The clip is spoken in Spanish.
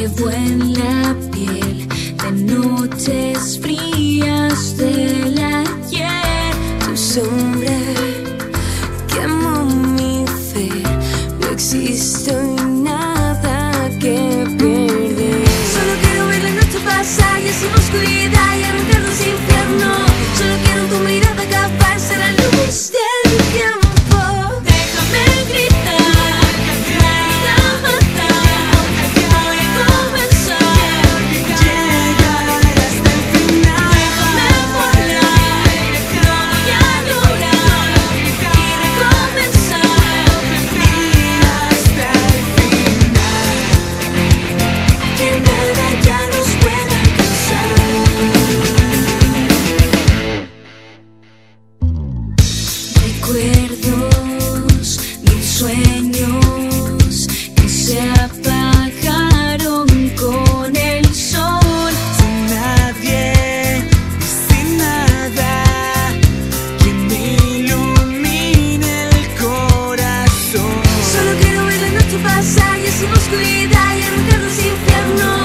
llevo en la piel de noches frías de la ayer. Tu sombra quemó mi fe, no existo y nada que perder. Solo quiero ver la noche pasar y así oscuridad. nos cuida y entre los infiernos.